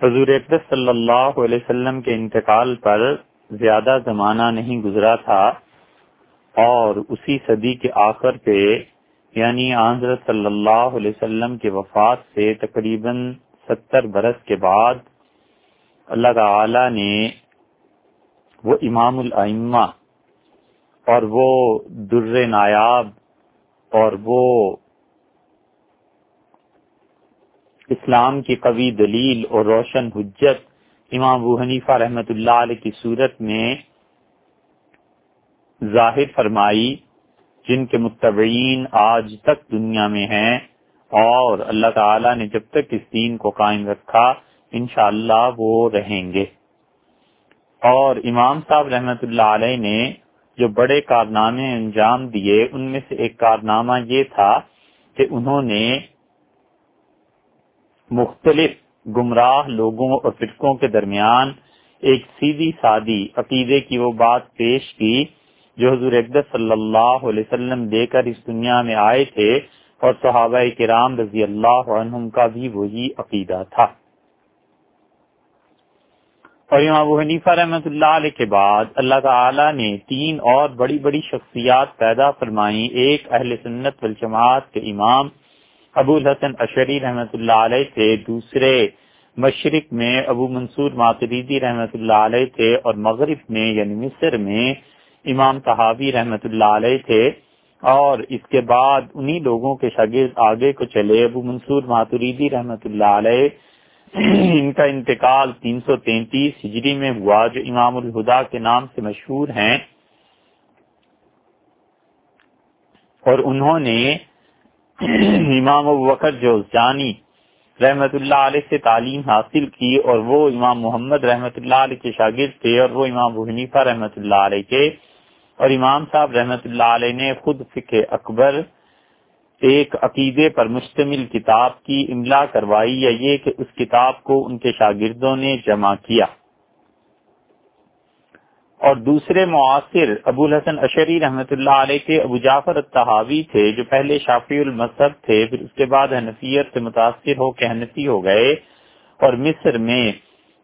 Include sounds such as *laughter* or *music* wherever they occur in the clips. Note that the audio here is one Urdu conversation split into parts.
حضور اقدس صلی اللہ علیہ وسلم کے انتقال پر زیادہ زمانہ نہیں گزرا تھا اور اسی صدی کے آخر پہ یعنی حضرت صلی اللہ علیہ وسلم کے وفات سے تقریباً ستر برس کے بعد، اللہ تعالی نے وہ امام الائمہ اور وہ در نایاب اور وہ اسلام کی قوی دلیل اور روشن حجت امام ابو حنیفہ رحمت اللہ علیہ کی صورت میں ظاہر فرمائی، جن کے متبعین آج تک دنیا میں ہیں اور اللہ تعالی نے جب تک اس دین کو قائم رکھا، انشاءاللہ وہ رہیں گے۔ اور امام صاحب رحمت اللہ علیہ نے جو بڑے کارنامے انجام دیے، ان میں سے ایک کارنامہ یہ تھا کہ انہوں نے مختلف گمراہ لوگوں اور فرقوں کے درمیان ایک سیدھی سادی عقیدے کی وہ بات پیش کی جو حضور اقدس صلی اللہ علیہ وسلم دے کر اس دنیا میں آئے تھے اور صحابہ کرام رضی اللہ عنہم کا بھی وہی عقیدہ تھا۔ اور امام ابو حنیفہ رحمۃ اللہ علیہ کے بعد اللہ تعالی نے تین اور بڑی بڑی شخصیات پیدا فرمائی ایک اہل سنت والجماعت کے امام ابو الحسن اشری رحمۃ اللہ علیہ تھے، دوسرے مشرق میں ابو منصور ماتریدی رحمۃ اللہ علیہ تھے اور مغرب میں یعنی مصر میں امام صحابی رحمۃ اللہ علیہ تھے۔ اور اس کے بعد انہی لوگوں کے شاگرد آگے کو چلے، ابو منصور ماتریدی رحمۃ اللہ علیہ۔ ان کا انتقال تین سو تینتیس ہجری میں ہوا، جو امام الہدا کے نام سے مشہور ہیں۔ اور انہوں نے *coughs* امام وقت جو جانی رحمت اللہ علیہ سے تعلیم حاصل کی اور وہ امام محمد رحمت اللہ علیہ کے شاگرد تھے اور وہ امام حنیفہ رحمت اللہ علیہ کے اور امام صاحب رحمت اللہ علیہ نے خود فقہ اکبر ایک عقیدے پر مشتمل کتاب کی املا کروائی یا یہ کہ اس کتاب کو ان کے شاگردوں نے جمع کیا۔ اور دوسرے معاصر ابو الحسن اشری رحمت اللہ علیہ کے ابو جعفر التحاوی تھے، جو پہلے شافی المذہب تھے، پھر اس کے بعد حنفیت سے متاثر ہو کے حنفی ہو گئے۔ اور مصر میں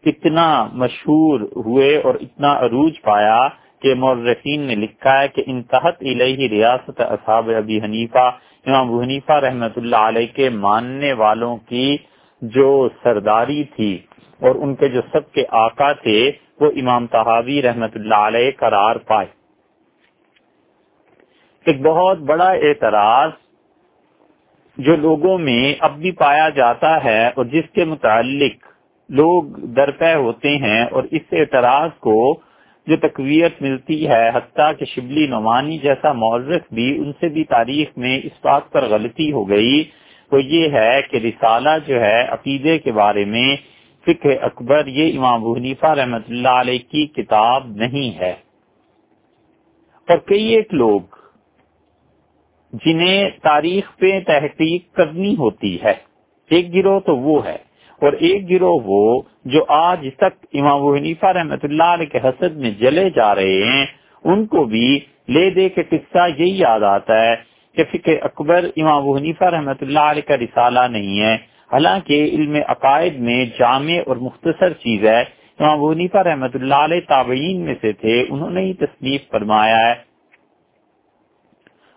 اتنا مشہور ہوئے اور اتنا عروج پایا کہ مورخین نے لکھا ہے کہ انتہت الہی ریاست اصحاب ابی حنیفہ، امام ابو حنیفہ رحمت اللہ علیہ کے ماننے والوں کی جو سرداری تھی اور ان کے جو سب کے آقا تھے وہ امام تحاوی رحمت اللہ علیہ قرار پائے۔ ایک بہت بڑا اعتراض جو لوگوں میں اب بھی پایا جاتا ہے اور جس کے متعلق لوگ درپے ہوتے ہیں اور اس اعتراض کو جو تقویت ملتی ہے، حتیٰ کہ شبلی نعمانی جیسا مورخ بھی ان سے بھی تاریخ میں اس بات پر غلطی ہو گئی۔ وہ یہ ہے کہ رسالہ جو ہے، عقیدے کے بارے میں فقہ اکبر، یہ امام حنیفہ رحمت اللہ علیہ کی کتاب نہیں ہے۔ اور کئی ایک لوگ جنہیں تاریخ پہ تحقیق کرنی ہوتی ہے، ایک گروہ تو وہ ہے۔ اور ایک گروہ وہ جو آج تک امام حنیفہ رحمت اللہ علیہ کے حسد میں جلے جا رہے ہیں، ان کو بھی لے دے کے قصہ یہی یاد آتا ہے کہ فقہ اکبر، امام حنیفہ رحمت اللہ علیہ کا رسالہ نہیں ہے۔ حالانکہ علم عقائد میں جامع اور مختصر چیز ہے، امام حنیفہ رحمت اللہ علیہ تابعین میں سے تھے، انہوں نے ہی تصنیف فرمایا ہے۔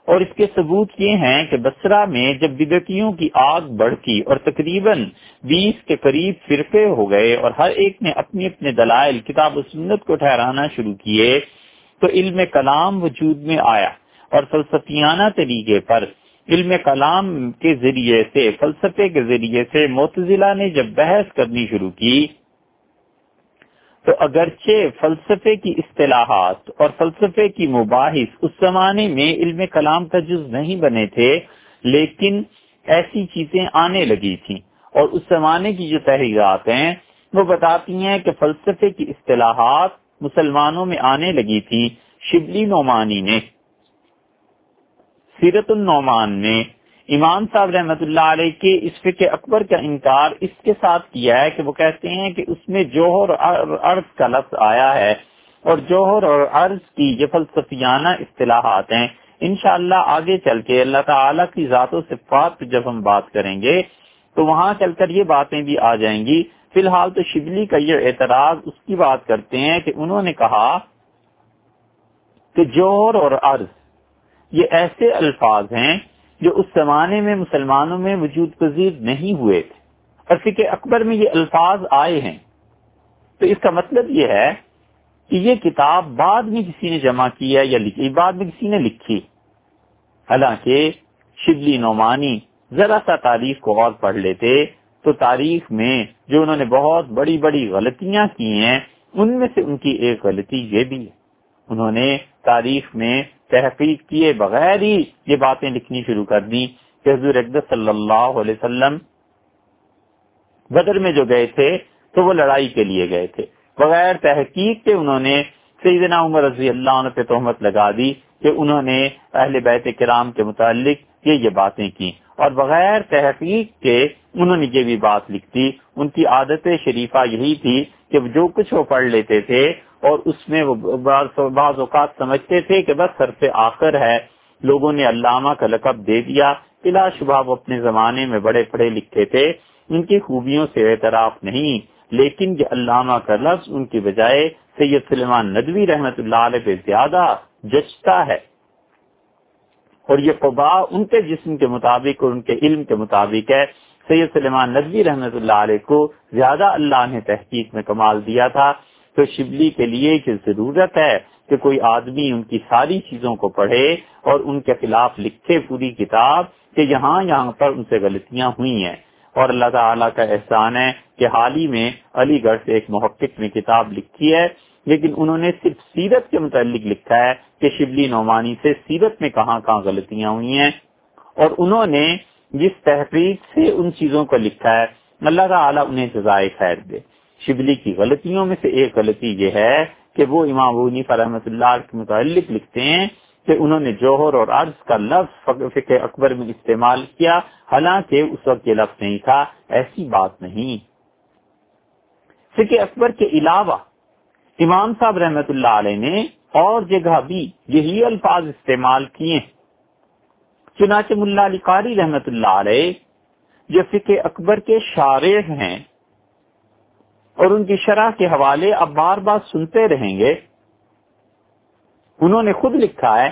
اور اس کے ثبوت یہ ہیں کہ بسرا میں جب بدکیوں کی آگ بڑھتی اور تقریباً بیس کے قریب فرقے ہو گئے اور ہر ایک نے اپنی اپنے دلائل، کتاب و سنت کو ٹھہرانا شروع کیے، تو علم کلام وجود میں آیا اور فلسفیانہ طریقے پر علم کلام کے ذریعے سے، فلسفے کے ذریعے سے معتزلہ نے جب بحث کرنی شروع کی، تو اگرچہ فلسفے کی اصطلاحات اور فلسفے کی مباحث اس زمانے میں علم کلام کا جز نہیں بنے تھے، لیکن ایسی چیزیں آنے لگی تھیں۔ اور اس زمانے کی جو تحریرات ہیں، وہ بتاتی ہیں کہ فلسفے کی اصطلاحات مسلمانوں میں آنے لگی تھی شبلی نعمانی نے۔ سیرت النعمان نے امام صاحب رحمت اللہ علیہ کے اس فقہ اکبر کا انکار اس کے ساتھ کیا ہے کہ وہ کہتے ہیں کہ اس میں جوہر اور عرض کا لفظ آیا ہے اور جوہر اور عرض کی یہ فلسفیانہ اصطلاحات ہیں۔ انشاءاللہ اللہ آگے چل کے اللہ تعالی کی ذات و صفات جب ہم بات کریں گے تو وہاں چل کر یہ باتیں بھی آ جائیں گی۔ فی الحال تو شبلی کا یہ اعتراض اس کی بات کرتے ہیں کہ انہوں نے کہا کہ جوہر اور عرض یہ ایسے الفاظ ہیں جو اس زمانے میں مسلمانوں میں وجود پذیر نہیں ہوئے تھے۔ اور فکر اکبر میں یہ الفاظ آئے ہیں۔ تو اس کا مطلب یہ ہے کہ یہ کتاب بعد میں کسی نے جمع کیا یا لکھی، بعد میں کسی نے لکھی۔ حالانکہ شبلی نعمانی ذرا سا تاریخ کو اور پڑھ لیتے تو تاریخ میں جو انہوں نے بہت بڑی بڑی غلطیاں کی ہیں، ان میں سے ان کی ایک غلطی یہ بھی ہے۔ انہوں نے تاریخ میں تحقیق کیے بغیر ہی یہ باتیں لکھنی شروع کر دی کہ حضور اقدس صلی اللہ علیہ وسلم بدر میں جو گئے تھے تو وہ لڑائی کے لیے گئے تھے۔ بغیر تحقیق کے انہوں نے سیدنا عمر رضی اللہ عنہ پہ تہمت لگا دی کہ انہوں نے اہل بیت کرام کے متعلق یہ یہ باتیں کی اور بغیر تحقیق کے انہوں نے یہ بھی بات لکھ دی۔ ان کی عادت شریفہ یہی تھی کہ جو کچھ وہ پڑھ لیتے تھے اور اس میں وہ بعض اوقات سمجھتے تھے کہ بس سر سے آخر ہے۔ لوگوں نے علامہ کا لقب دے دیا۔ بلا شبہ وہ اپنے زمانے میں بڑے پڑھے لکھے تھے۔ ان کی خوبیوں سے اعتراف نہیں، لیکن یہ علامہ کا لفظ ان کی بجائے سید سلیمان ندوی رحمت اللہ علیہ پہ زیادہ جچتا ہے۔ اور یہ قبا ان کے جسم کے مطابق اور ان کے علم کے مطابق ہے۔ سید سلیمان ندوی رحمت اللہ علیہ کو زیادہ اللہ نے تحقیق میں کمال دیا تھا۔ تو شبلی کے لیے کہ ضرورت ہے کہ کوئی آدمی ان کی ساری چیزوں کو پڑھے اور ان کے خلاف لکھے پوری کتاب کہ یہاں یہاں پر ان سے غلطیاں ہوئی ہیں۔ اور اللہ تعالیٰ کا احسان ہے کہ حال ہی میں علی گڑھ سے ایک محقق نے کتاب لکھی ہے، لیکن انہوں نے صرف سیرت کے متعلق لکھا ہے کہ شبلی نعمانی سے سیرت میں کہاں کہاں غلطیاں ہوئی ہیں۔ اور انہوں نے جس تحقیق سے ان چیزوں کو لکھا ہے، اللہ تعالیٰ انہیں جزائے خیر دے۔ شبلی کی غلطیوں میں سے ایک غلطی یہ ہے کہ وہ امام ابونیفا رحمۃ اللہ کے متعلق لکھتے ہیں کہ انہوں نے جوہر اور عرض کا لفظ فکر اکبر میں استعمال کیا، حالانکہ اس وقت یہ لفظ نہیں تھا، ایسی بات نہیں۔ فکر اکبر کے علاوہ امام صاحب رحمت اللہ علیہ نے اور جگہ بھی یہی الفاظ استعمال کیے۔ چنانچہ ملا علی قاری رحمت اللہ علیہ جو فکر اکبر کے شارع ہیں اور ان کی شرح کے حوالے اب بار بار سنتے رہیں گے۔ انہوں نے خود لکھا ہے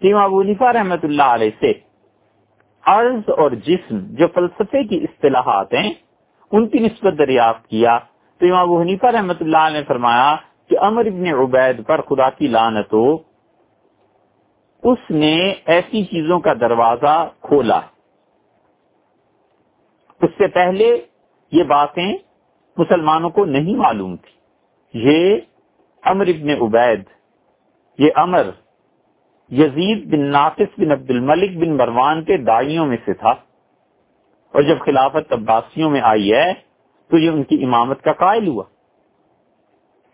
کہ امام ونیفا رحمت اللہ علیہ سے عرض اور جسم جو فلسفے کی اصطلاحات ہیں، ان کی نسبت دریافت کیا۔ تو امام حنیفہ رحمت اللہ علیہ نے فرمایا کہ امر ابن عبید پر خدا کی لانت ہو۔ اس نے ایسی چیزوں کا دروازہ کھولا۔ اس سے پہلے یہ باتیں مسلمانوں کو نہیں معلوم تھی۔ یہ امر ابن عبید، یہ امر یزید بن ناقص بن عبد الملک بن مروان کے دائیوں میں سے تھا۔ اور جب خلافت عباسیوں میں آئی ہے، تو یہ ان کی امامت کا قائل ہوا۔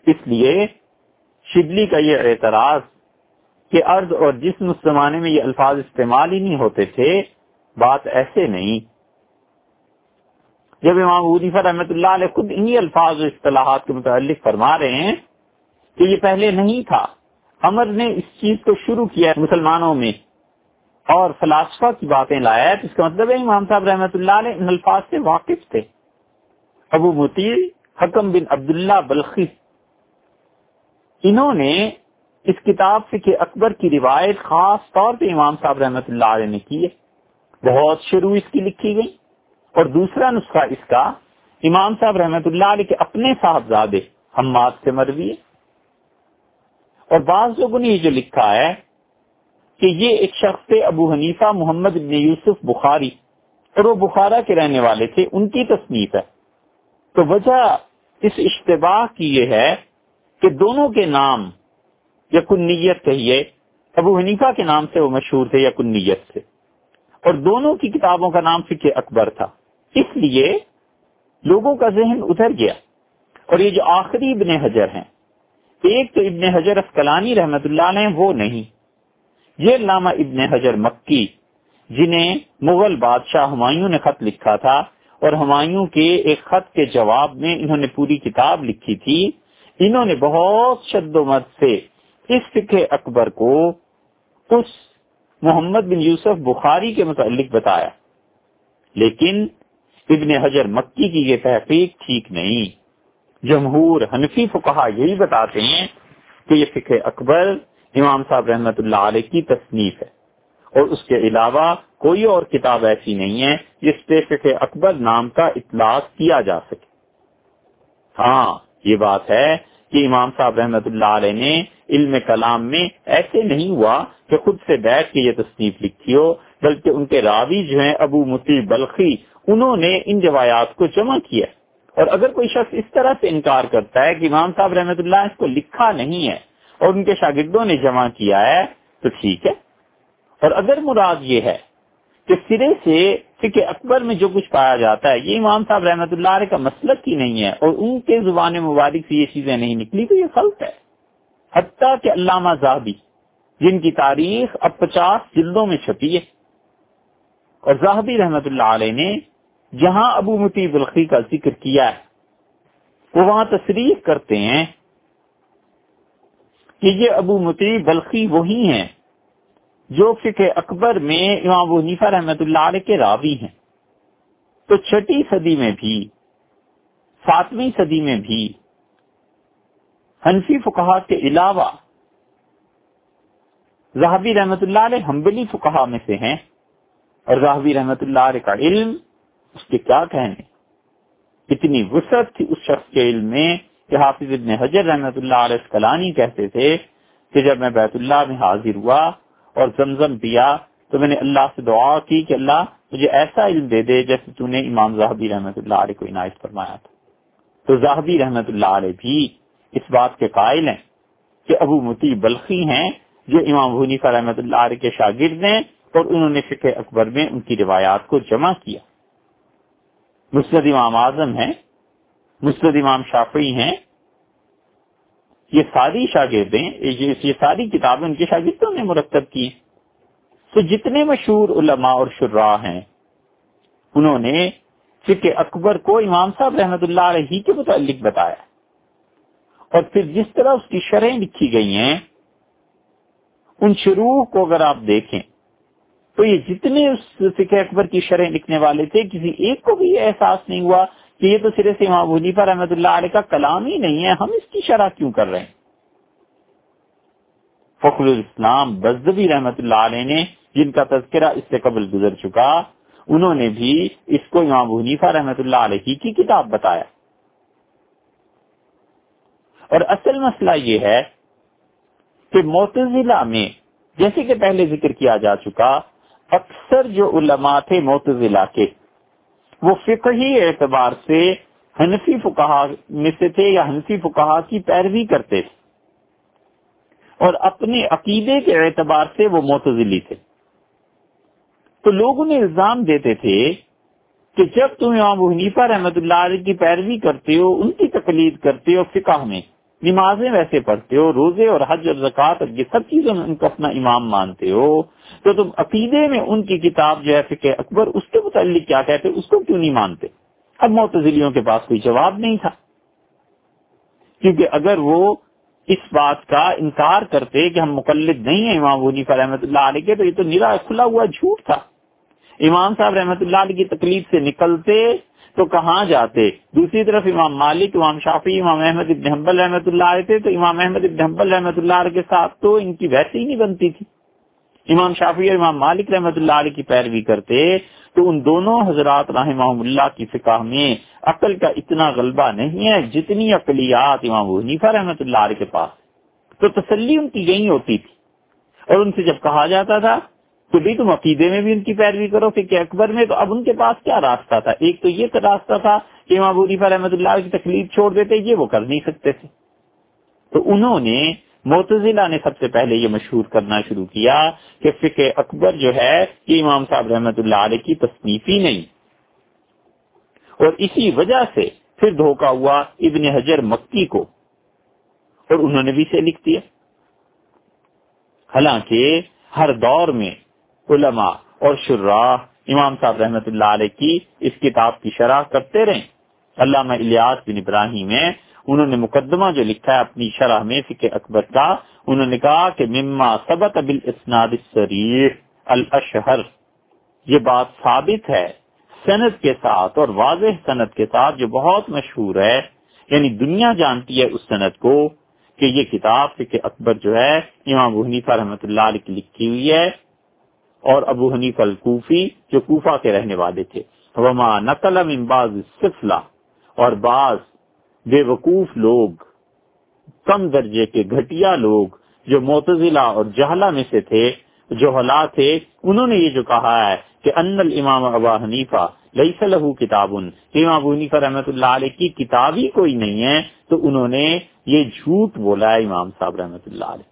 اس لیے شبلی کا یہ اعتراض کہ ارض اور جسم اس زمانے میں یہ الفاظ استعمال ہی نہیں ہوتے تھے، بات ایسے نہیں۔ جب امام عنیفہ رحمۃ اللہ علیہ خود انہی الفاظ و اصطلاحات کے متعلق فرما رہے ہیں کہ یہ پہلے نہیں تھا۔ امر نے اس چیز کو شروع کیا مسلمانوں میں اور فلاسفہ کی باتیں لایا تو اس کا مطلب ہے امام صاحب رحمۃ اللہ علیہ ان الفاظ سے واقف تھے۔ ابو متی حکم بن عبداللہ بلخی۔ انہوں نے اس کتاب سے کہ اکبر کی روایت خاص طور پہ امام صاحب رحمۃ اللہ علیہ نے کی ہے۔ بہت شروع اس کی لکھی گئی۔ اور دوسرا نسخہ اس کا امام صاحب رحمت اللہ علیہ کے اپنے صاحبزادے حماد سے مروی ہے۔ اور بعض لوگوں نے یہ جو لکھا ہے کہ یہ ایک شخص ابو حنیفہ محمد ابن یوسف بخاری، اور وہ بخارا کے رہنے والے تھے، ان کی تصنیف ہے۔ تو وجہ اس اشتباہ کی یہ ہے کہ دونوں کے نام یا کنیت کہیے، ابو حنیفہ کے نام سے وہ مشہور تھے یا کنیت سے۔ اور دونوں کی کتابوں کا نام فکر اکبر تھا۔ اس لیے لوگوں کا ذہن ادھر گیا۔ اور یہ جو آخری ابن حجر ہیں، ایک تو ابن حجر اسکلانی رحمت اللہ علیہ وہ نہیں۔ یہ علامہ ابن حجر مکی، جنہیں مغل بادشاہ ہمایوں نے خط لکھا تھا، اور ہمایوں کے ایک خط کے جواب میں انہوں نے پوری کتاب لکھی تھی۔ انہوں نے بہت شد و مد سے اس فکر اکبر کو اس محمد بن یوسف بخاری کے متعلق بتایا۔ لیکن ابن حجر مکی کی یہ تحقیق ٹھیک نہیں۔ جمہور حنفی فقہ یہی بتاتے ہیں کہ یہ فکر اکبر امام صاحب رحمت اللہ علیہ کی تصنیف ہے۔ اور اس کے علاوہ کوئی اور کتاب ایسی نہیں ہے جس پہ فکر اکبر نام کا اطلاق کیا جا سکے۔ ہاں یہ بات ہے کہ امام صاحب رحمت اللہ علیہ نے علم کلام میں ایسے نہیں ہوا کہ خود سے بیٹھ کے یہ تصنیف لکھی ہو۔ بلکہ ان کے راوی جو ہیں ابو متی بلخی، انہوں نے ان روایات کو جمع کیا اور اگر کوئی شخص اس طرح سے انکار کرتا ہے کہ امام صاحب رحمت اللہ اس کو لکھا نہیں ہے اور ان کے شاگردوں نے جمع کیا ہے، تو ٹھیک ہے۔ اور اگر مراد یہ ہے کہ سرے سے فکر اکبر میں جو کچھ پایا جاتا ہے، یہ امام صاحب رحمت اللہ علیہ کا مسلک ہی نہیں ہے اور ان کے زبان مبارک سے یہ چیزیں نہیں نکلی، تو یہ خلط ہے۔ حتیٰ کہ علامہ زاہبی جن کی تاریخ اب پچاس جلدوں میں چھپی ہے۔ اور زاہبی رحمت اللہ علیہ نے جہاں ابو متی بلخی کا ذکر کیا ہے، وہ وہاں تصریح کرتے ہیں کہ یہ ابو متی بلخی وہی ہیں جو فکر اکبر میں امام حنیفہ رحمت اللہ علیہ کے راوی ہیں۔ تو چھٹی صدی میں بھی، ساتویں صدی میں بھی حنفی فکہ کے علاوہ زہابی رحمت اللہ علیہ حنبلی فکہ میں سے ہیں۔ اور زہابی رحمت اللہ علیہ کا علم، اس کے کیا کہنے؟ اتنی وسعت تھی اس شخص کے علم میں کہ حافظ ابن حجر رحمت اللہ علیہ اسکلانی کہتے تھے کہ جب میں بیت اللہ میں حاضر ہوا اور زمزم پیا تو میں نے اللہ سے دعا کی کہ اللہ مجھے ایسا علم دے دے جیسے تو نے امام زاہبی رحمت اللہ علیہ کو عنایت فرمایا تھا۔ تو زاہبی رحمت اللہ علیہ بھی اس بات کے قائل ہیں کہ ابو متی بلخی ہیں جو امام حنیفہ رحمت اللہ علیہ کے شاگرد ہیں۔ اور انہوں نے فکر اکبر میں ان کی روایات کو جمع کیا۔ مسرد امام اعظم ہیں مسرد امام شافعی ہیں۔ یہ ساری شاگردیں، یہ ساری کتابیں ان کے شاگردوں نے مرتب کی تو جتنے مشہور علماء اور شراء ہیں، انہوں نے فکر اکبر کو امام صاحب رحمت اللہ علیہ کے متعلق بتایا۔ اور پھر جس طرح اس کی شرح لکھی گئی ہیں، ان شروع کو اگر آپ دیکھیں تو یہ جتنے اس فکر اکبر کی شرح لکھنے والے تھے، کسی ایک کو بھی یہ احساس نہیں ہوا کہ یہ تو سرے سے امام حنیفہ رحمۃ اللہ علیہ کا کلام ہی نہیں ہے، ہم اس کی شرح کیوں کر رہے ہیں؟ فخر الاسلام بزدبی رحمت اللہ علیہ نے جن کا تذکرہ اس سے قبل گزر چکا، انہوں نے بھی اس کو امام حنیفہ رحمت اللہ علیہ کی کتاب بتایا۔ اور اصل مسئلہ یہ ہے کہ معتزلہ میں جیسے کہ پہلے ذکر کیا جا چکا اکثر جو علماء تھے معتزلہ کے، وہ فقہی اعتبار سے حنفی فکہ میں سے تھے یا حنفی فکہ کی پیروی کرتے تھے۔ اور اپنے عقیدے کے اعتبار سے وہ معتزلی تھے۔ تو لوگ انہیں الزام دیتے تھے کہ جب تم امام حنیفہ رحمت اللہ علیہ کی پیروی کرتے ہو، ان کی تقلید کرتے ہو فقہ میں، نمازیں ویسے پڑھتے ہو، روزے اور حج اور زکوٰۃ یہ سب چیزوں میں ان کو اپنا امام مانتے ہو تو تم عقیدے میں ان کی کتاب جو ہے فکر اکبر، اس کے متعلق کیا کہتے؟ اس کو کیوں نہیں مانتے؟ اب معتزلیوں کے پاس کوئی جواب نہیں تھا۔ کیونکہ اگر وہ اس بات کا انکار کرتے کہ ہم مقلد نہیں ہیں، امام ونیف رحمۃ اللہ علیہ کے، تو یہ تو نرا کھلا ہوا جھوٹ تھا۔ امام صاحب رحمۃ اللہ علیہ کی تکلیف سے نکلتے تو کہاں جاتے؟ دوسری طرف امام مالک، امام شافی امام احمد ابن حنبل رحمۃ اللہ علیہ تھے، تو امام احمد ابن حنبل رحمۃ اللہ علیہ کے ساتھ تو ان کی ویسے ہی نہیں بنتی تھی۔ امام شافی اور امام مالک رحمۃ اللہ علیہ کی پیروی کرتے تو ان دونوں حضرات رحمہ اللہ کی فقہ میں عقل کا اتنا غلبہ نہیں ہے جتنی اقلیات امام حنیفہ رحمۃ اللہ علیہ کے پاس تو تسلی ان کی یہی ہوتی تھی۔ اور ان سے جب کہا جاتا تھا، تو بھی تم عقیدے میں بھی ان کی پیروی کرو فکر اکبر میں، تو اب ان کے پاس کیا راستہ تھا؟ ایک تو یہ راستہ تھا کہ امام حنیفہ رحمۃ اللہ کی تکلیف چھوڑ دیتے، یہ وہ کر نہیں سکتے تھے۔ تو انہوں نے معتزلہ نے سب سے پہلے یہ مشہور کرنا شروع کیا کہ فقہ اکبر جو ہے یہ امام صاحب رحمت اللہ علیہ کی تصنیفی نہیں۔ اور اسی وجہ سے پھر دھوکا ہوا ابن حجر مکی کو۔ اور انہوں نے بھی اسے لکھ دیا۔ حالانکہ ہر دور میں علماء اور شراح امام صاحب رحمت اللہ علیہ کی اس کتاب کی شرح کرتے رہے۔ علامہ الیاس بن ابراہیم انہوں نے مقدمہ جو لکھا ہے اپنی شرح میں فکر اکبر کا، انہوں نے کہا کہ مما سبت ابل اسناد الاشہر۔ یہ بات ثابت ہے صنعت کے ساتھ اور واضح صنعت کے ساتھ جو بہت مشہور ہے یعنی دنیا جانتی ہے اس صنعت کو کہ یہ کتاب فکر اکبر جو ہے، امام ابو حنیفہ رحمۃ اللہ علیہ کی لکھی ہوئی ہے اور ابو حنیف الکوفی جو کوفہ کے رہنے والے تھے۔ وما نقل من بعض سفلا اور بعض بے وقوف لوگ، کم درجے کے گھٹیا لوگ جو معتزلہ اور جہلا میں سے تھے، جو حالات تھے، انہوں نے یہ جو کہا ہے کہ ان الامام ابا حنیفہ لئی صلاح کتاب، امام ابو حنیفہ رحمۃ اللہ علیہ کی کتاب ہی کوئی نہیں ہے، تو انہوں نے یہ جھوٹ بولا ہے امام صاحب رحمۃ اللہ علیہ۔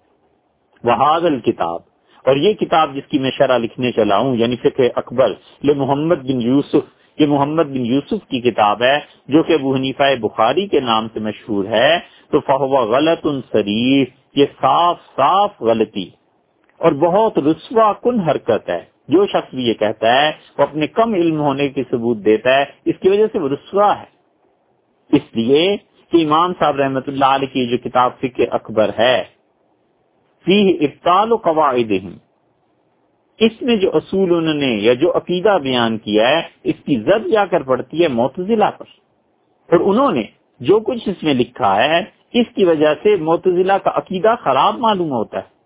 وحاد الکتاب اور یہ کتاب جس کی میں شرح لکھنے چلا ہوں یعنی فقہ اکبر محمد بن یوسف یہ محمد بن یوسف کی کتاب ہے، جو کہ ابو حنیفہ بخاری کے نام سے مشہور ہے، تو فہو غلط ان شریف، یہ صاف صاف غلطی اور بہت رسوا کن حرکت ہے۔ جو شخص بھی یہ کہتا ہے، وہ اپنے کم علم ہونے کی ثبوت دیتا ہے، اس کی وجہ سے وہ رسوا ہے۔ اس لیے کہ امام صاحب رحمت اللہ علیہ کی جو کتاب فکر اکبر ہے فی ابتال و قواعد اس میں جو اصول انہوں نے یا جو عقیدہ بیان کیا ہے، اس کی زد جا کر پڑتی ہے معتزلہ پر۔ اور انہوں نے جو کچھ اس میں لکھا ہے، اس کی وجہ سے معتزلہ کا عقیدہ خراب معلوم ہوتا ہے۔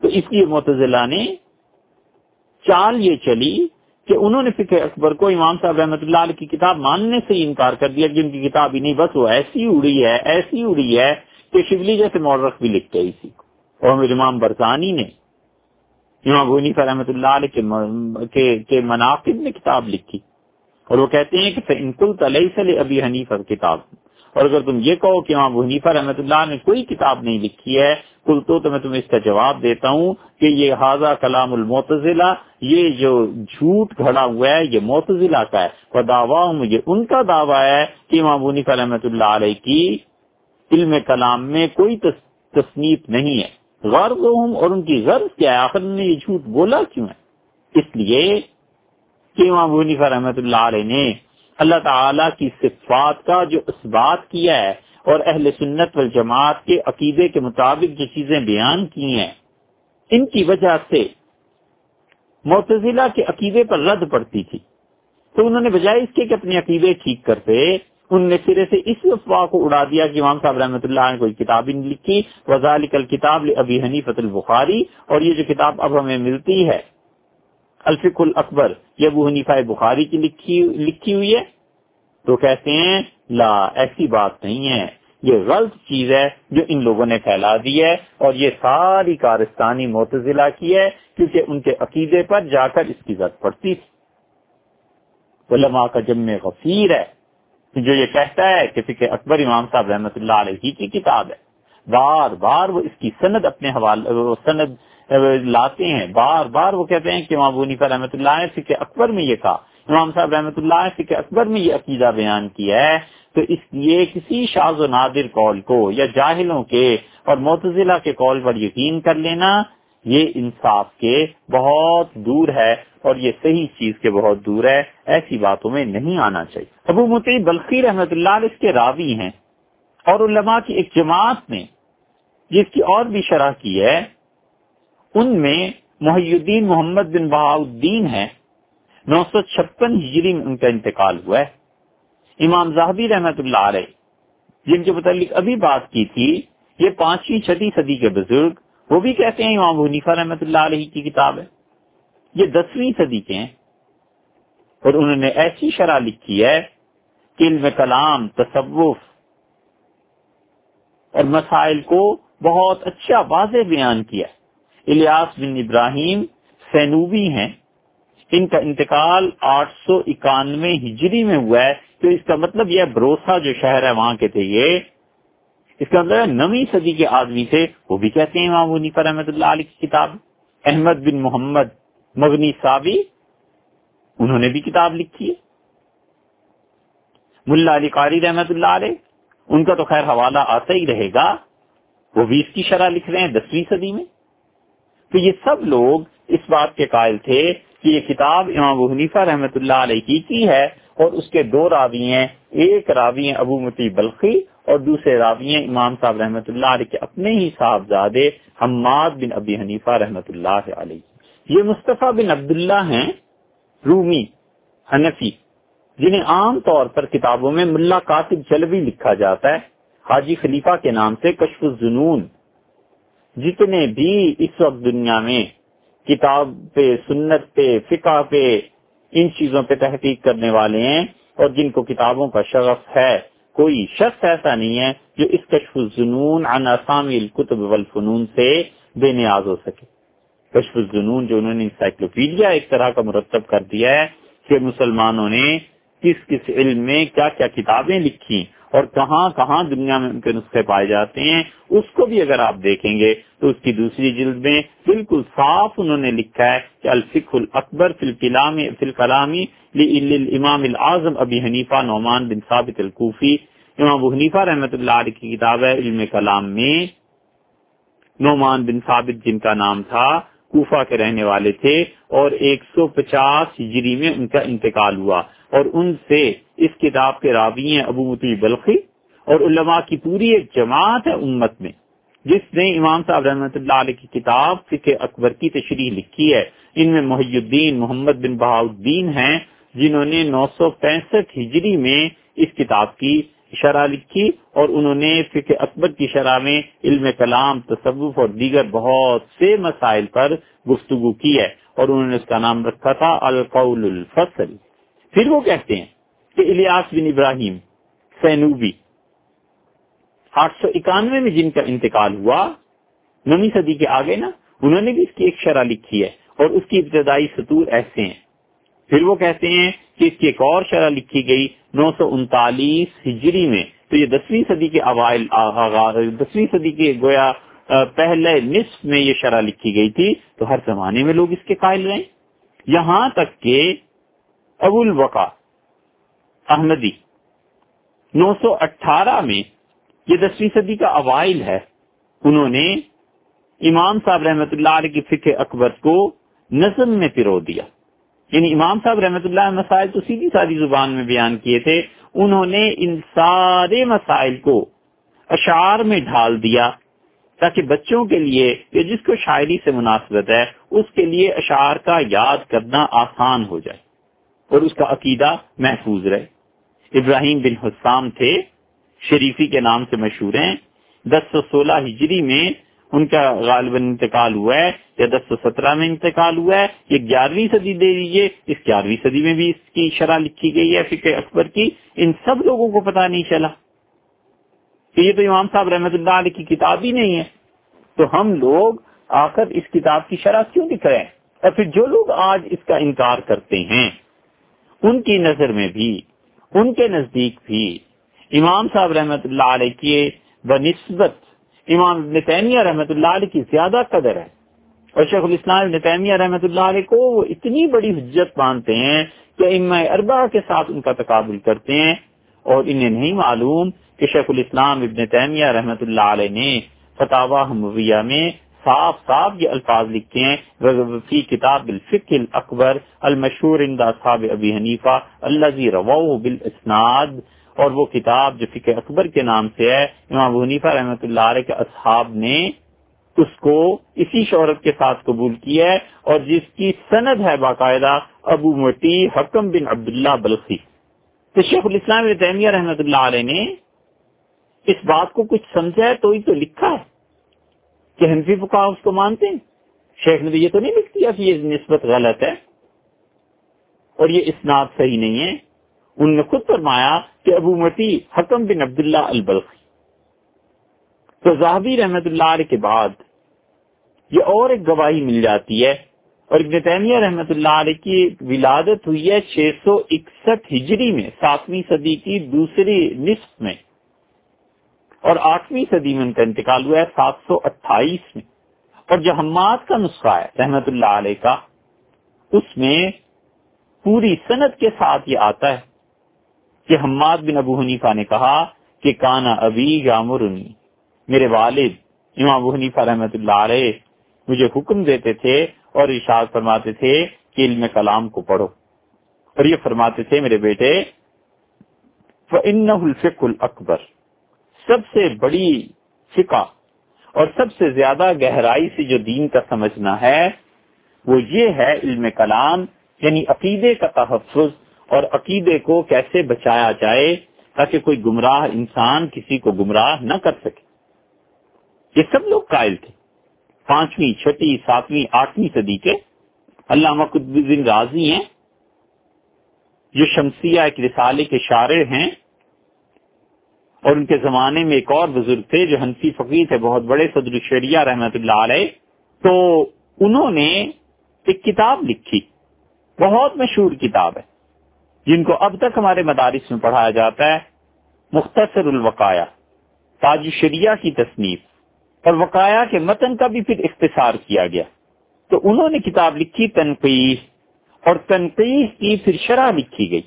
تو اس لیے معتزلہ نے چال یہ چلی کہ انہوں نے فکر اکبر کو امام صاحب رحمۃ اللہ علیہ کی کتاب ماننے سے انکار کر دیا کہ ان کی کتاب ہی نہیں، بس وہ ایسی اڑی ہے، ایسی اڑی ہے کہ شبلی جیسے مورخ بھی لکھتے اسی کو۔ اور امام برسانی نے امام غنی رحمۃ اللہ علیہ کے مناقب نے کتاب لکھی اور وہ کہتے ہیں کہ انکل تلئی سل ابھی حنیف کتاب اور اگر تم یہ کہو کہ امام حنیفہ رحمۃ اللہ نے کوئی کتاب نہیں لکھی ہے کل تو میں تمہیں اس کا جواب دیتا ہوں کہ یہ حاضہ کلام المعتزلہ، یہ جو جھوٹ کھڑا ہوا ہے، یہ معتزلہ کا ہے۔ اور دعویٰ یہ ان کا دعویٰ ہے کہ امام حنیفہ رحمۃ اللہ علیہ کی علم کلام میں کوئی تصنیف نہیں ہے۔ غرض ہوں اور ان کی غرض کیا ہے؟ آخر نے یہ جھوٹ بولا کیوں ہے؟ اس لیے کہ امام حنیفہ رحمۃ اللہ علیہ نے اللہ تعالی کی صفات کا جو اس بات کیا ہے اور اہل سنت والجماعت کے عقیدے کے مطابق جو چیزیں بیان کی ہیں، ان کی وجہ سے معتزلہ کے عقیدے پر رد پڑتی تھی۔ تو انہوں نے بجائے اس کے کہ اپنے عقیدے ٹھیک کرتے ان نے سرے سے اس افواہ کو اڑا دیا کہ امام صاحب رحمۃ اللہ نے کوئی کتاب نہیں لکھی۔ وزال کتاب ابھی حنیفت البخاری اور یہ جو کتاب اب ہمیں ملتی ہے الفق الاکبر، یہ ابو حنیفہ بخاری کی لکھی لکھی ہوئی ہے۔ تو کہتے ہیں، لا، ایسی بات نہیں ہے۔ یہ غلط چیز ہے جو ان لوگوں نے پھیلا دی ہے اور یہ ساری کارستانی متضلع کی ہے، کیونکہ ان کے عقیدے پر جا کر اس کی ضرورت پڑتی تھی۔ علماء کا جم غفیر ہے۔ جو یہ کہتا ہے کہ فکر اکبر امام صاحب رحمۃ اللہ علیہ کی کتاب ہے۔ بار بار وہ اس کی سند اپنے حوالے سند لاتے ہیں۔ بار بار وہ کہتے ہیں کہ امام بونی رحمۃ اللہ نے فکر اکبر میں یہ کہا۔ امام صاحب رحمۃ اللہ نے فکر اکبر میں یہ عقیدہ بیان کیا ہے۔ تو اس لیے کسی شاز و نادر کال کو یا جاہلوں کے اور متضلہ کے کال پر یقین کر لینا یہ انصاف کے بہت دور ہے اور یہ صحیح چیز کے بہت دور ہے، ایسی باتوں میں نہیں آنا چاہیے۔ ابو متی بلخی رحمت اللہ اس کے راوی ہیں اور علماء کی ایک جماعت نے جس کی اور بھی شرح کی ہے، ان میں محی الدین محمد بن بہاؤدین ہے نو سو چھپن ہجری میں ان کا انتقال ہوا ہے۔ امام زاہبی رحمت اللہ علیہ، جن کے متعلق ابھی بات کی تھی، یہ پانچویں چھٹی صدی کے بزرگ وہ بھی کہتے ہیں امام حنیفہ رحمت اللہ علیہ کی کتاب ہے۔ یہ دسویں صدی کے ہیں۔ اور انہوں نے ایسی شرح لکھی ہے کہ علم کلام، تصوف اور مسائل کو بہت اچھا واضح بیان کیا ہے۔ الیاس بن ابراہیم سینوبی ہیں۔ ان کا انتقال آٹھ سو اکانوے ہجری میں ہوا ہے۔ تو اس کا مطلب یہ بروسا جو شہر ہے، وہاں کے تھے یہ۔ اس کا مطلب نویں صدی کے آدمی تھے، وہ بھی کہتے ہیں امام منی پر احمد اللہ علیہ کی کتاب۔ احمد بن محمد مغنی صابی انہوں نے بھی کتاب لکھی ہے۔ ملا علی قاری رحمت اللہ علیہ، ان کا تو خیر حوالہ آتا ہی رہے گا۔ وہ بھی اس کی شرح لکھ رہے ہیں دسویں صدی میں۔ تو یہ سب لوگ اس بات کے قائل تھے کہ یہ کتاب امام حنیفہ رحمت اللہ علیہ کی کی ہے، اور اس کے دو راوی ہیں۔ ایک راوی ہیں ابو متی بلخی اور دوسرے راوی ہیں امام صاحب رحمت اللہ علیہ کے اپنے ہی صاحبزادے حماد بن ابی حنیفہ رحمت اللہ علیہ۔ یہ مصطفیٰ بن عبداللہ ہیں، رومی، حنفی، جنہیں عام طور پر کتابوں میں ملا کاتب جلوی لکھا جاتا ہے۔ حاجی خلیفہ کے نام سے کشف الجنون جتنے بھی اس وقت دنیا میں کتاب پہ، سنت پہ، فقہ پہ ان چیزوں پہ تحقیق کرنے والے ہیں اور جن کو کتابوں کا شغف ہے کوئی شخص ایسا نہیں ہے جو اس کشف الجنون عن اسامی الکتب والفنون سے بے نیاز ہو سکے۔ کشف الجنون جو انہوں نے انسائکلوپیڈیا ایک طرح کا مرتب کر دیا ہے کہ مسلمانوں نے کس کس علم میں کیا کیا کتابیں لکھی۔ اور کہاں کہاں دنیا میں ان کے نسخے پائے جاتے ہیں، اس کو بھی اگر آپ دیکھیں گے تو اس کی دوسری جلد میں بالکل صاف انہوں نے لکھا ہے کہ الفق الاکبر فی الکلامی فی الکلامی امام العظم ابی حنیفہ نعمان بن ثابت الکوفی۔ امام ابو حنیفہ رحمۃ اللہ علیہ کی کتاب ہے علم کلام میں۔ نعمان بن ثابت جن کا نام تھا، کوفہ کے رہنے والے تھے اور ایک سو پچاس ہجری میں ان کا انتقال ہوا۔ اور ان سے اس کتاب کے راوی ہیں ابو متی بلخی، اور علماء کی پوری ایک جماعت ہے امت میں، جس نے امام صاحب رحمۃ اللہ علیہ کی کتاب فکر اکبر کی تشریح لکھی ہے۔ ان میں محی الدین محمد بن بہاؤدین ہیں، جنہوں نے نو سو پینسٹھ ہجری میں اس کتاب کی شرح لکھی، اور انہوں نے فکر اکبر کی شرح میں علم کلام، تصوف اور دیگر بہت سے مسائل پر گفتگو کی ہے، اور انہوں نے اس کا نام رکھا تھا القول الفصل۔ پھر وہ کہتے ہیں کہ الیاس بن ابراہیم سینوبی، آٹھ سو اکانوے میں جن کا انتقال ہوا، نویں صدی کے آگے نا، انہوں نے بھی اس کی ایک شرح لکھی ہے اور اس کی ابتدائی سطور ایسے ہیں۔ پھر وہ کہتے ہیں کہ اس کی ایک اور شرح لکھی گئی، نو سو انتالیس ہجری میں۔ تو یہ دسویں صدی کے اوائل دسویں صدی کے گویا پہلے نصف میں یہ شرح لکھی گئی تھی۔ تو ہر زمانے میں لوگ اس کے قائل رہے یہاں تک کہ ابو الوقا احمدی۔ نو سو اٹھارہ میں یہ دسویں صدی کا اوائل ہے۔ انہوں نے امام صاحب رحمت اللہ علیہ کی فکر اکبر کو نظم میں پرو دیا۔ یعنی امام صاحب رحمت اللہ مسائل تو سیدھی سادی زبان میں بیان کیے تھے۔ انہوں نے ان سارے مسائل کو اشعار میں ڈھال دیا تاکہ بچوں کے لیے یا جس کو شاعری سے مناسبت ہے، اس کے لیے اشعار کا یاد کرنا آسان ہو جائے۔ اور اس کا عقیدہ محفوظ رہے۔ ابراہیم بن حسام تھے، شریفی کے نام سے مشہور ہیں۔ دس سو سولہ ہجری میں ان کا غالباً انتقال ہوا ہے، یا دس سو سترہ میں انتقال ہوا ہے، یہ گیارہویں صدی دے دیجیے اس گیارہویں صدی میں بھی اس کی شرح لکھی گئی ہے فکر اکبر کی۔ ان سب لوگوں کو پتا نہیں چلا کہ یہ تو امام صاحب رحمت اللہ علیہ کی کتاب ہی نہیں ہے۔ تو ہم لوگ آ کر اس کتاب کی شرح کیوں لکھ رہے ہیں؟ اور پھر جو لوگ آج اس کا انکار کرتے ہیں ان کی نظر میں بھی، ان کے نزدیک بھی امام صاحب رحمت اللہ علیہ کی بنسبت، امام ابن تیمیہ رحمت اللہ علیہ کی زیادہ قدر ہے۔ اور شیخ الاسلام ابن تیمیہ رحمت اللہ علیہ کو وہ اتنی بڑی حجت مانتے ہیں کہ ام اربا کے ساتھ ان کا تقابل کرتے ہیں۔ اور انہیں نہیں معلوم کہ شیخ الاسلام ابن تیمیہ رحمت اللہ علیہ نے فتح حمویہ میں صاف صاف یہ الفاظ لکھتے ہیں۔ فی کتاب الفق اکبر المشہور صاحب ابی حنیفہ اللہ رو بالاسناد۔ اور وہ کتاب جو فکر اکبر کے نام سے ہے، امام حنیفہ رحمۃ اللہ علیہ کے اصحاب نے اس کو اسی شہرت کے ساتھ قبول کیا ہے۔ اور جس کی سند ہے باقاعدہ، ابو مٹی حکم بن عبداللہ بلخی۔ تو شیخ الاسلام تیمیہ رحمۃ اللہ علیہ نے اس بات کو کچھ سمجھا ہے تو ہی تو لکھا ہے۔ کہ حنفی فکا اس کو مانتے ہیں؟ شیخ نے یہ تو نہیں لکھ دیا کہ یہ نسبت غلط ہے۔ اور یہ اسناد صحیح نہیں ہے۔ ان نے خود فرمایا کہ ابو متی حکم بن عبداللہ البلخی۔ تو زاہبی رحمت اللہ علیہ کے بعد یہ اور ایک گواہی مل جاتی ہے۔ اور ابن تیمیہ رحمت اللہ علیہ کی ولادت ہوئی ہے چھ سو اکسٹھ ہجری میں، ساتویں صدی کی دوسری نصف میں۔ اور آٹھویں صدی میں ان کا انتقال ہوا ہے، سات سو اٹھائیس میں۔ اور جو حماد کا نسخہ ہے، رحمت اللہ علیہ کا، اس میں پوری صنعت کے ساتھ یہ آتا ہے کہ حماد بن ابو حنیفہ نے کہا کہ کانا ابھی یامرنی، میرے والد، امام ابو حنیفہ رحمت اللہ علیہ مجھے حکم دیتے تھے اور ارشاد فرماتے تھے کہ علم کلام کو پڑھو۔ اور یہ فرماتے تھے میرے بیٹے، فَإِنَّهُ الْفِقُ الْأَكْبَرُ۔ سب سے بڑی فقہ اور سب سے زیادہ گہرائی سے جو دین کا سمجھنا ہے، وہ یہ ہے علم کلام یعنی عقیدے کا تحفظ اور عقیدے کو کیسے بچایا جائے تاکہ کوئی گمراہ انسان کسی کو گمراہ نہ کر سکے۔ یہ سب لوگ قائل تھے۔ پانچویں، چھٹی، ساتویں، آٹھویں صدی کے علامہ قطب الدین راضی ہیں، جو شمسیہ ایک رسالے کے شاعر ہیں۔ اور ان کے زمانے میں ایک اور بزرگ تھے جو ہنسی فقیر تھے، بہت بڑے صدر الشریعہ رحمت اللہ علیہ۔ تو انہوں نے ایک کتاب لکھی، بہت مشہور کتاب ہے، جن کو اب تک ہمارے مدارس میں پڑھایا جاتا ہے، مختصر الوقایا تاج شریعہ کی تصنیف۔ اور وقایا کے متن کا بھی پھر اختصار کیا گیا۔ تو انہوں نے کتاب لکھی تنقید اور تنقید کی پھر شرح لکھی گئی۔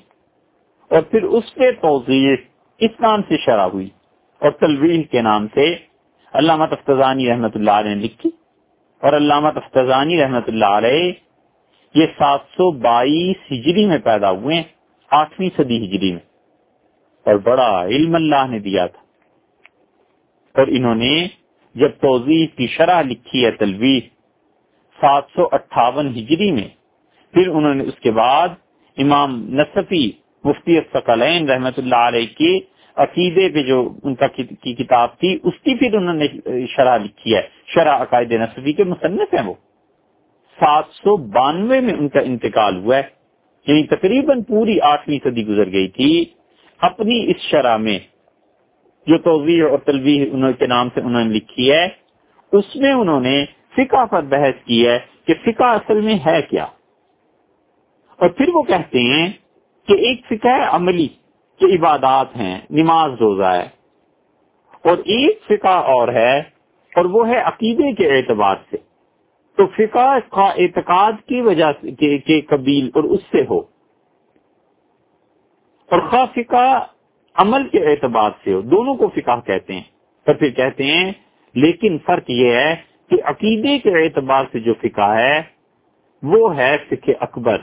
اور پھر اس پہ توضیح اس نام سے شرح ہوئی اور تلویح کے نام سے علامہ تفتانی رحمت اللہ علیہ نے لکھی اور علامہ تفتانی رحمت اللہ علیہ یہ سات سو بائیس ہجری میں پیدا ہوئے ہیں، آٹھویں صدی ہجری میں۔ اور بڑا علم اللہ نے دیا تھا۔ اور انہوں نے جب توضیح کی شرح لکھی ہے تلویح سات سو اٹھاون ہجری میں، پھر انہوں نے اس کے بعد امام نصفی مفتی الثقلین رحمت اللہ علیہ کی عقیدے پہ جو ان کا کی کتاب تھی، اس کی پھر انہوں نے شرح لکھی ہے، شرح عقائد نصفی کے مصنف ہیں وہ۔ سات سو بانوے میں ان کا انتقال ہوا ہے یعنی تقریباً پوری آٹھویں صدی گزر گئی تھی۔ اپنی اس شرح میں جو توضیح اور تلویح انہوں کے نام سے انہوں نے لکھی ہے، اس میں انہوں نے فقہ پر بحث کی ہے کہ فقہ اصل میں ہے کیا۔ اور پھر وہ کہتے ہیں کہ ایک فقہ عملی جو عبادات ہیں، نماز روزہ ہے۔ اور ایک فقہ اور ہے، اور وہ ہے عقیدے کے اعتبار سے۔ تو فقہ کا اعتقاد کی وجہ سے کے قبیل اور اس سے ہو۔ اور خواہ فقہ عمل کے اعتبار سے ہو، دونوں کو فقہ کہتے ہیں۔ پر پھر کہتے ہیں، لیکن فرق یہ ہے کہ عقیدے کے اعتبار سے جو فقہ ہے، وہ ہے فقہ اکبر۔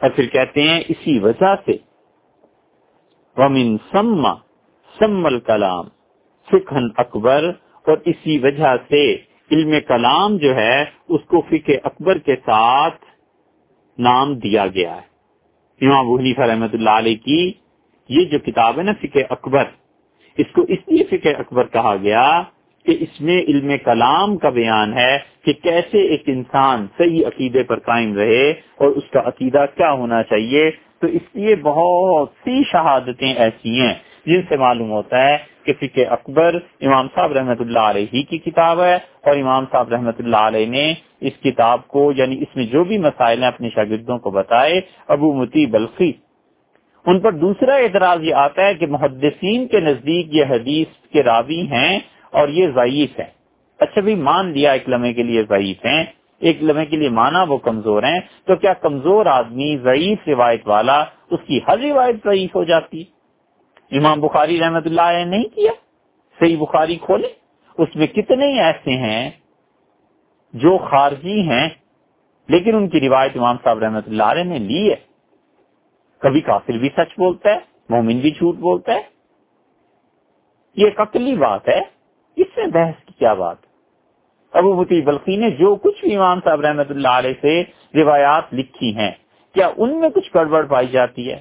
اور پھر کہتے ہیں اسی وجہ سے۔ ومن سما سم الکلام فکن اکبر۔ اور اسی وجہ سے علم کلام جو ہے، اس کو فقہ اکبر کے ساتھ نام دیا گیا ہے۔ امام حنیفہ رحمت اللہ علیہ کی یہ جو کتاب ہے نا فقہ اکبر، اس کو اس لیے فقہ اکبر کہا گیا کہ اس میں علم کلام کا بیان ہے کہ کیسے ایک انسان صحیح عقیدے پر قائم رہے اور اس کا عقیدہ کیا ہونا چاہیے، تو اس لیے بہت سی شہادتیں ایسی ہیں جن سے معلوم ہوتا ہے کہ فقہ اکبر امام صاحب رحمت اللہ علیہ کی کتاب ہے اور امام صاحب رحمت اللہ علیہ نے اس کتاب کو یعنی اس میں جو بھی مسائل ہیں اپنے شاگردوں کو بتائے، ابو متی بلخی۔ ان پر دوسرا اعتراض یہ آتا ہے کہ محدثین کے نزدیک یہ حدیث کے راوی ہیں اور یہ ضعیف ہے اچھا بھی مان لیا ایک لمحے کے لیے ضعیف ہیں، ایک لمحے کے لیے مانا وہ کمزور ہیں، تو کیا کمزور آدمی ضعیف روایت والا اس کی ہر روایت ضعیف ہو جاتی؟ امام بخاری رحمت اللہ علیہ نہیں کیا؟ صحیح بخاری کھولے اس میں کتنے ایسے ہیں جو خارجی ہیں، لیکن ان کی روایت امام صاحب رحمت اللہ علیہ نے لی ہے۔ کبھی کافر بھی سچ بولتا ہے، مومن بھی جھوٹ بولتا ہے۔ یہ ایک عقلی بات ہے۔ اس میں بحث کی کیا بات ابو بتی بلقی نے جو کچھ بھی امام صاحب رحمت اللہ علیہ سے روایات لکھی ہیں، کیا ان میں کچھ گڑبڑ پائی جاتی ہے؟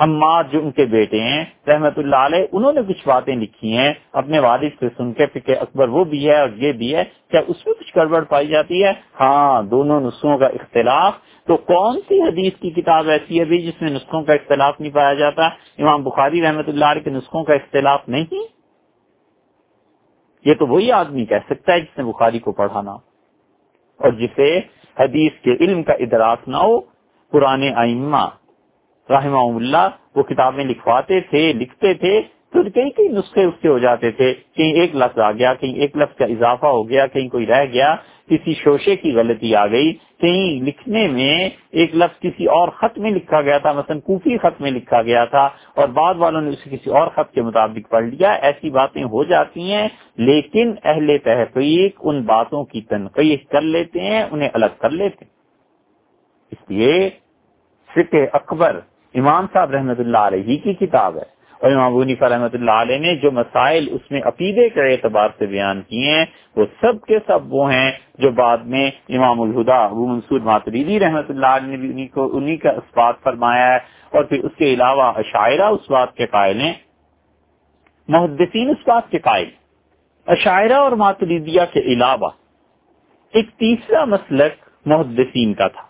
حماد جو ان کے بیٹے ہیں، رحمت اللہ علیہ، انہوں نے کچھ باتیں لکھی ہیں، اپنے والد سے سن کے فکر اکبر وہ بھی ہے اور یہ بھی ہے، کیا اس میں کچھ گڑبڑ پائی جاتی ہے؟ ہاں دونوں نسخوں کا اختلاف۔ تو کون سی حدیث کی کتاب ایسی ہے بھی جس میں نسخوں کا اختلاف نہیں پایا جاتا؟ امام بخاری رحمت اللہ علیہ کے نسخوں کا اختلاف نہیں؟ یہ تو وہی آدمی کہہ سکتا ہے جس نے بخاری کو پڑھانا اور جسے حدیث کے علم کا ادراک نہ ہو پرانے ائمہ رحمہ اللہ وہ کتابیں لکھواتے تھے، لکھتے تھے تو کئی کئی نسخے اس کے ہو جاتے تھے، کہیں ایک لفظ آ گیا، کہیں ایک لفظ کا اضافہ ہو گیا، کہیں کوئی رہ گیا، کسی شوشے کی غلطی آ گئی، کہیں لکھنے میں ایک لفظ کسی اور خط میں لکھا گیا تھا، مثلا کوفی خط میں لکھا گیا تھا، اور بعد والوں نے اسے کسی اور خط کے مطابق پڑھ لیا، ایسی باتیں ہو جاتی ہیں، لیکن اہل تحقیق ان باتوں کی تنقید کر لیتے ہیں، انہیں الگ کر لیتے اس لیے فقہ اکبر امام صاحب رحمت اللہ علیہ کی کتاب ہے۔ اور امام ابنیفا رحمۃ اللہ علیہ نے جو مسائل اس میں عقیدے کے اعتبار سے بیان کیے ہیں، وہ سب کے سب وہ ہیں جو بعد میں امام الہدا ابو منصور ماتریدی رحمۃ اللہ علیہ نے بھی انہی کو، انہی کا اس بات فرمایا ہے اور پھر اس کے علاوہ عشاعرہ اس بات کے قائل ہیں۔ محدثین اس بات کے قائل عشاعرہ اور ماتریدیہ کے علاوہ ایک تیسرا مسلک محدثین کا تھا۔